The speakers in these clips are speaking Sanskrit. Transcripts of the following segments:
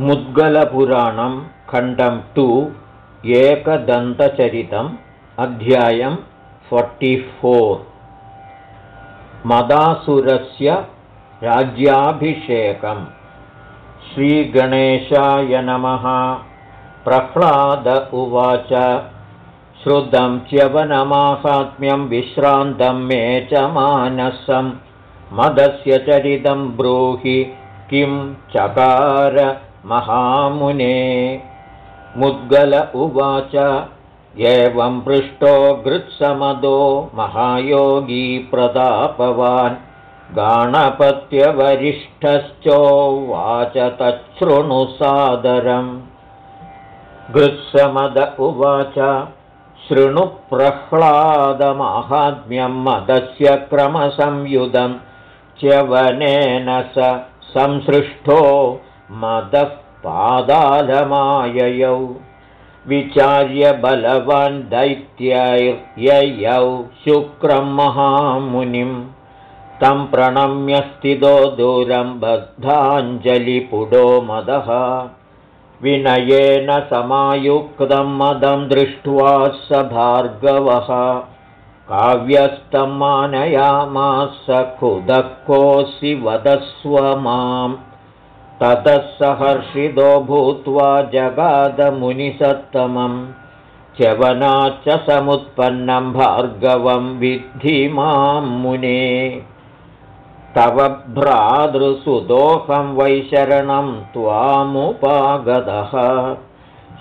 मुद्गलपुराणं खण्डं टु एकदन्तचरितम् अध्यायं फोर्टिफोर् मदासुरस्य राज्याभिषेकम्. श्रीगणेशाय नमः। प्रह्लाद उवाच। श्रुतं च्यवनमाहात्म्यं विश्रान्तं मे च मानसं। मदस्य चरितं ब्रूहि किं चकार महामुने। मुद्गल उवाच एवं पृष्टो गृत्समदो महायोगी प्रतापवान् गाणपत्यवरिष्ठश्चोवाच तच्छृणुसादरम् गृत्समद उवाच शृणुप्रह्लादमाहात्म्यं मदस्य क्रमसंयुधं च्यवनेन स संसृष्टो मदः पादालमाययौ विचार्य बलवान् दैत्यैर्ययौ शुक्रं महामुनिं तं प्रणम्यस्थितो दूरं बद्धाञ्जलिपुडो मदः। विनयेन समायुक्तं मदं दृष्ट्वा स भार्गवः काव्यस्तं मानयामास कुदः कोऽसि वदस्व माम् ततः सहर्षितो भूत्वा जगादमुनिसत्तमं। च्यवनाच्च समुत्पन्नं भार्गवं विद्धि मां मुने। तव भ्रातृसुदोहं वैशरणं त्वामुपागतः।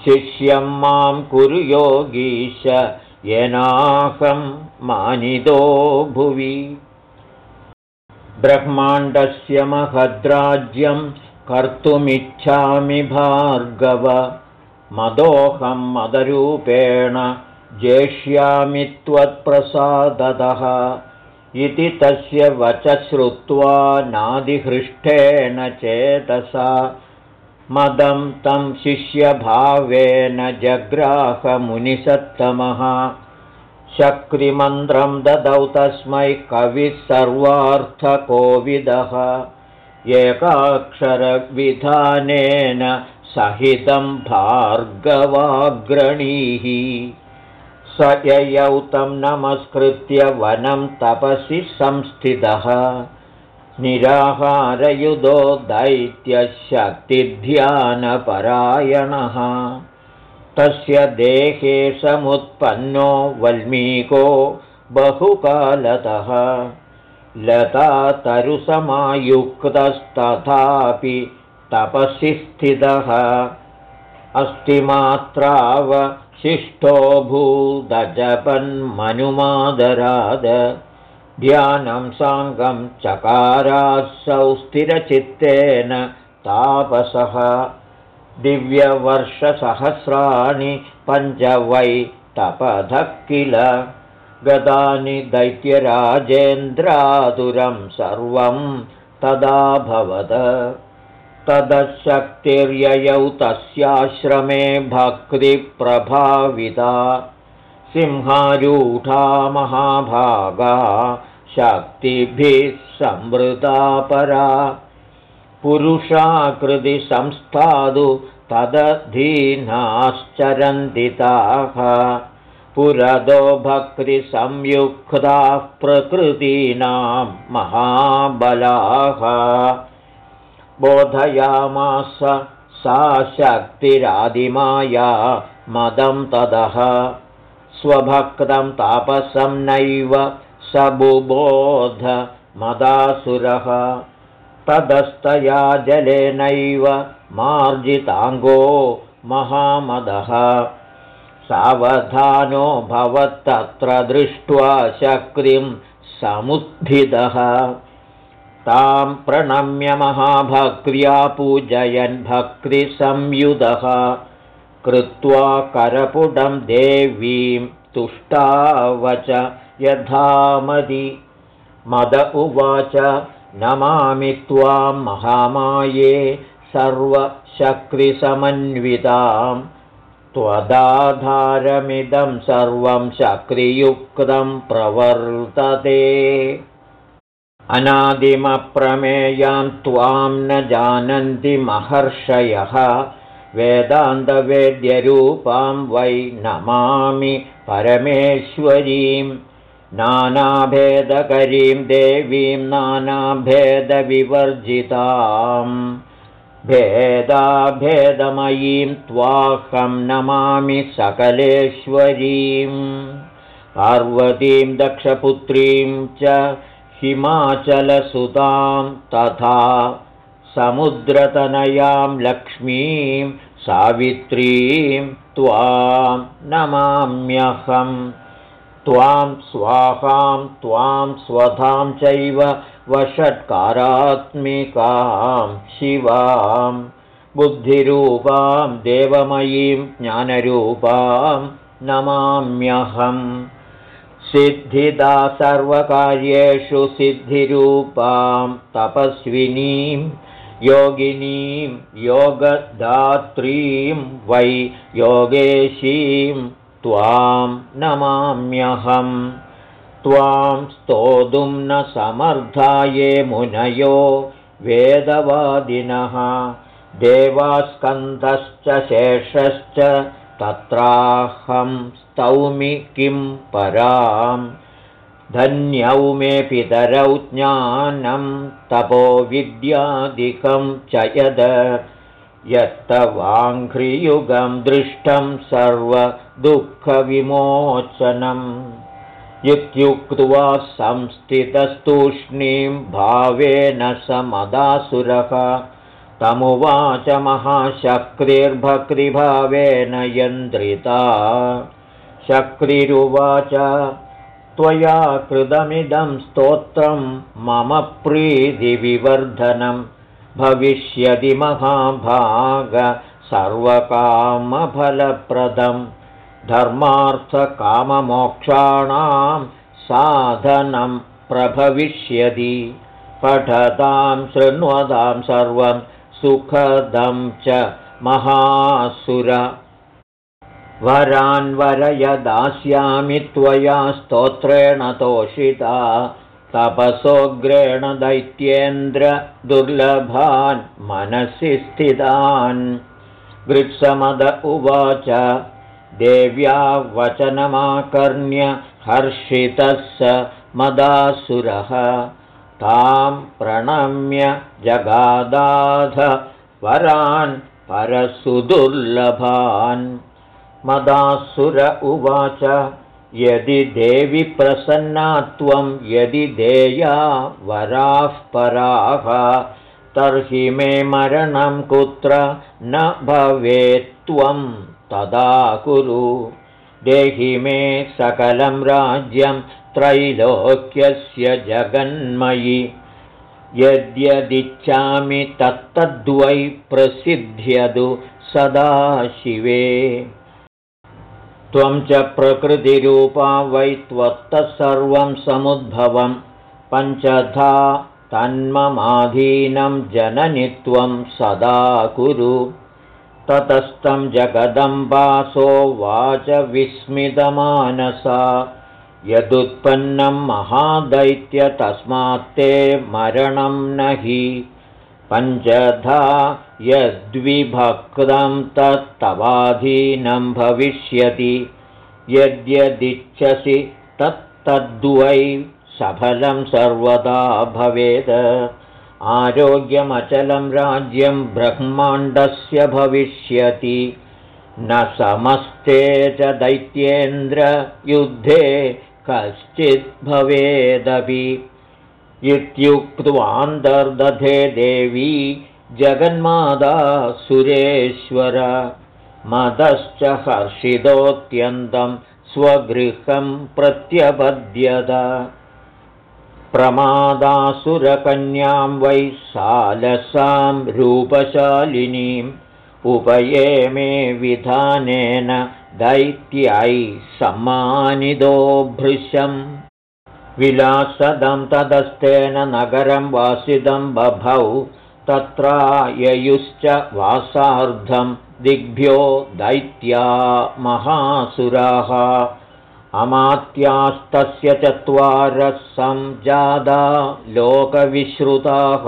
शिष्यं मां कुरु योगीश येनाहं मानितो भुवि। ब्रह्माण्डस्य महद्राज्यं कर्तुमिच्छामि भार्गव। मदोऽहं मदरूपेण जेष्यामि त्वत्प्रसादतः। इति तस्य वच श्रुत्वा नादिहृष्टेन चेतसा। मदं तं शिष्यभावेन जग्राहमुनिसत्तमः। शक्रिमन्त्रं ददौ तस्मै कविः सर्वार्थकोविदः एकाक्षरविधानेन सहितं भार्गवाग्रणीः। स ययौ तं नमस्कृत्य वनं तपसि संस्थितः। निराहारयुधो दैत्यशक्तिध्यानपरायणः। तस्य देहे समुत्पन्नो वल्मीको बहुकालतः लतातरुसमायुक्तस्तथापि तपसि स्थितः। भूदजपन्मनुमादराद। ध्यानं साङ्गं चकारासौ स्थिरचित्तेन तापसः। दिव्यवर्षसहस्राणि पञ्च वै तपधः किल गदानि दैत्यराजेन्द्रादुरं सर्वं तदाभवद तदशक्तिर्ययौ तस्याश्रमे भक्तिप्रभाविता। सिंहारूढा महाभागा शक्तिभिः संवृता परा। पुरुषाकृतिसंस्थादु तदधीनाश्चरन्दिताः पुरदो भक्तिसंयुक्ताः प्रकृतीनां महाबलाः। बोधयामास सा शक्तिरादिमाया मदं तदः। स्वभक्तं तापसं नैव स बुबोध मदासुरः। तदस्तया जलेनैव मार्जिताङ्गो महामदः सावधानो भवत्तत्र दृष्ट्वा शक्तिं समुद्धितः। तां प्रणम्य महाभक्र्या पूजयन् भक्तिसंयुधः। कृत्वा करपुडं देवीं तुष्टावच यथामदि मद उवाच नमामि त्वां महामाये सर्वशक्तिसमन्विताम् त्वदाधारमिदं सर्वं शक्रियुक्तं प्रवर्तते। अनादिमप्रमेयां त्वां न जानन्ति महर्षयः। वेदान्तवेद्यरूपां वै नमामि परमेश्वरीं। नानाभेदकरीं देवीं नानाभेदविवर्जिताम् भेदाभेदमयीं त्वाहं नमामि सकलेश्वरीं। पार्वतीं दक्षपुत्रीं च हिमाचलसुतां तथा समुद्रतनयां लक्ष्मीं सावित्रीं त्वां नमाम्यहं। त्वां स्वाहां त्वां स्वधां चैव वषट्कारात्मिकां शिवां बुद्धिरूपां देवमयीं ज्ञानरूपां नमाम्यहम् सिद्धिदा सर्वकार्येषु सिद्धिरूपां तपस्विनीं योगिनीं योगदात्रीं वै योगेशीं त्वां नमाम्यहं त्वां स्तोतुं न समर्थाये मुनयो वेदवादिनः। देवास्कन्धश्च शेषश्च तत्राहं स्तौमि किं परां। धन्यौ मे पितरौ ज्ञानं तपो विद्यादिकं च यद। यत्तवाङ्घ्रियुगं दृष्टं सर्वदुःखविमोचनम् इत्युक्त्वा संस्थितस्तूष्णीं भावेन समदासुरः। तमुवाच महाशक्तिर्भक्तिभावेन यन्द्रिता। शक्तिरुवाच त्वया कृतमिदं स्तोत्रं मम प्रीतिविवर्धनं। भविष्यति महाभाग सर्वकामफलप्रदं धर्मार्थकाममोक्षाणां साधनं प्रभविष्यति। पठतां शृण्वतां सर्वं सुखदं च महासुर। वरान्वरयदास्यामि त्वया स्तोत्रेण तोषिता। तपसोग्रेण दुर्लभान् मनसि स्थितान्। गृत्समद उवाच देव्या वचनमाकर्ण्य हर्षितः स मदासुरः। तां प्रणम्य जगादाध वरान् परसुदुर्लभान्। मदासुर उवाच यदि देवि प्रसन्ना त्वं यदि देया वराः पराः तर्हि मे मरणं कुत्र न भवेत्त्वं तदा कुरु। देहि मे सकलं राज्यं त्रैलोक्यस्य जगन्मयि। यद्यदिच्छामि तत्तद्वै प्रसिद्ध्यदु सदा शिवे त्वं च प्रकृतिरूपा वै त्वत्तः सर्वं समुद्भवं। पञ्चधा तन्ममाधीनं जननि त्वं सदा कुरु ततस्तं जगदम्बासो वाच विस्मितमानसा। यदुत्पन्नं महादैत्य तस्मात्ते मरणं न हि पञ्चधा यद्विभक्तं तत्तवाधीनं भविष्यति। यद्यदिच्छसि तत्तद्वै सफलं सर्वदा भवेत् आरोग्यमचलं राज्यं ब्रह्माण्डस्य भविष्यति। न समस्ते च दैत्येन्द्रयुद्धे कश्चिद्भवेदपि इत्युक्त्वान्तर्दधे देवी जगन्मादा सुरेश्वर। मदश्च हर्षितोऽत्यन्तं स्वगृहं प्रत्यपद्यत प्रमादासुरकन्यां वै सालसां रूपशालिनीम् उपये मे विधानेन दैत्यै सम्मानितो भृशम्। विलासदं तदस्तेन नगरं वासिदं बभौ तत्राययुश्च वासार्धं दिग्भ्यो दैत्या महासुराः अमात्यास्तस्य चत्वारः संजादा लोकविश्रुताः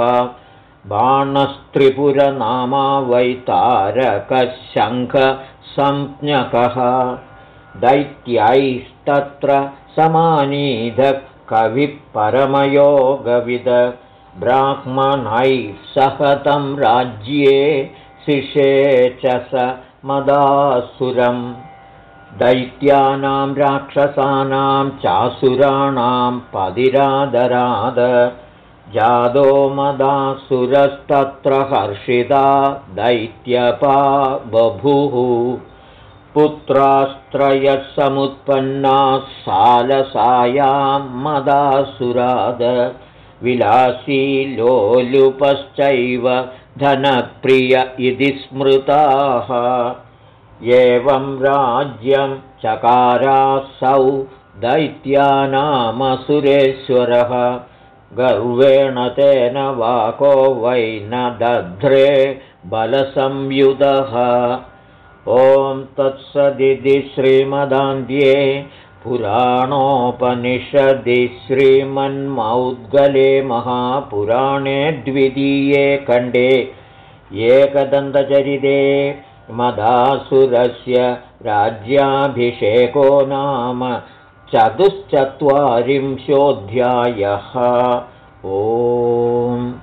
बाणस्त्रिपुरनामा वैतारकशङ्खसंज्ञकः दैत्यैस्तत्र समानीधः कविः परमयोगविद ब्राह्मणैः सहतं राज्ये शिषे च स मदासुरम् दैत्यानां राक्षसानां चासुराणां पदिरादराद। जादो मदासुरस्तत्र हर्षिता दैत्यपा बभुः पुत्रास्त्रयः समुत्पन्नाः सालसायां मदासुराद। विलासी लोलुपश्चैव धनप्रिय इति स्मृताः एवं राज्यं चकारासौ दैत्यानामसुरेश्वरः। गर्वेण तेन वाको वै न दध्रे बलसंयुधः। ॐ तत्सदिति श्रीमदान्ध्ये पुराणोपनिषदि श्रीमन्मौद्गले महापुराणे द्वितीये खण्डे। एकदन्तचरिते मदासुरस्य राज्याभिषेको नाम चतुश्चत्वारिंशोऽध्यायः। ओम्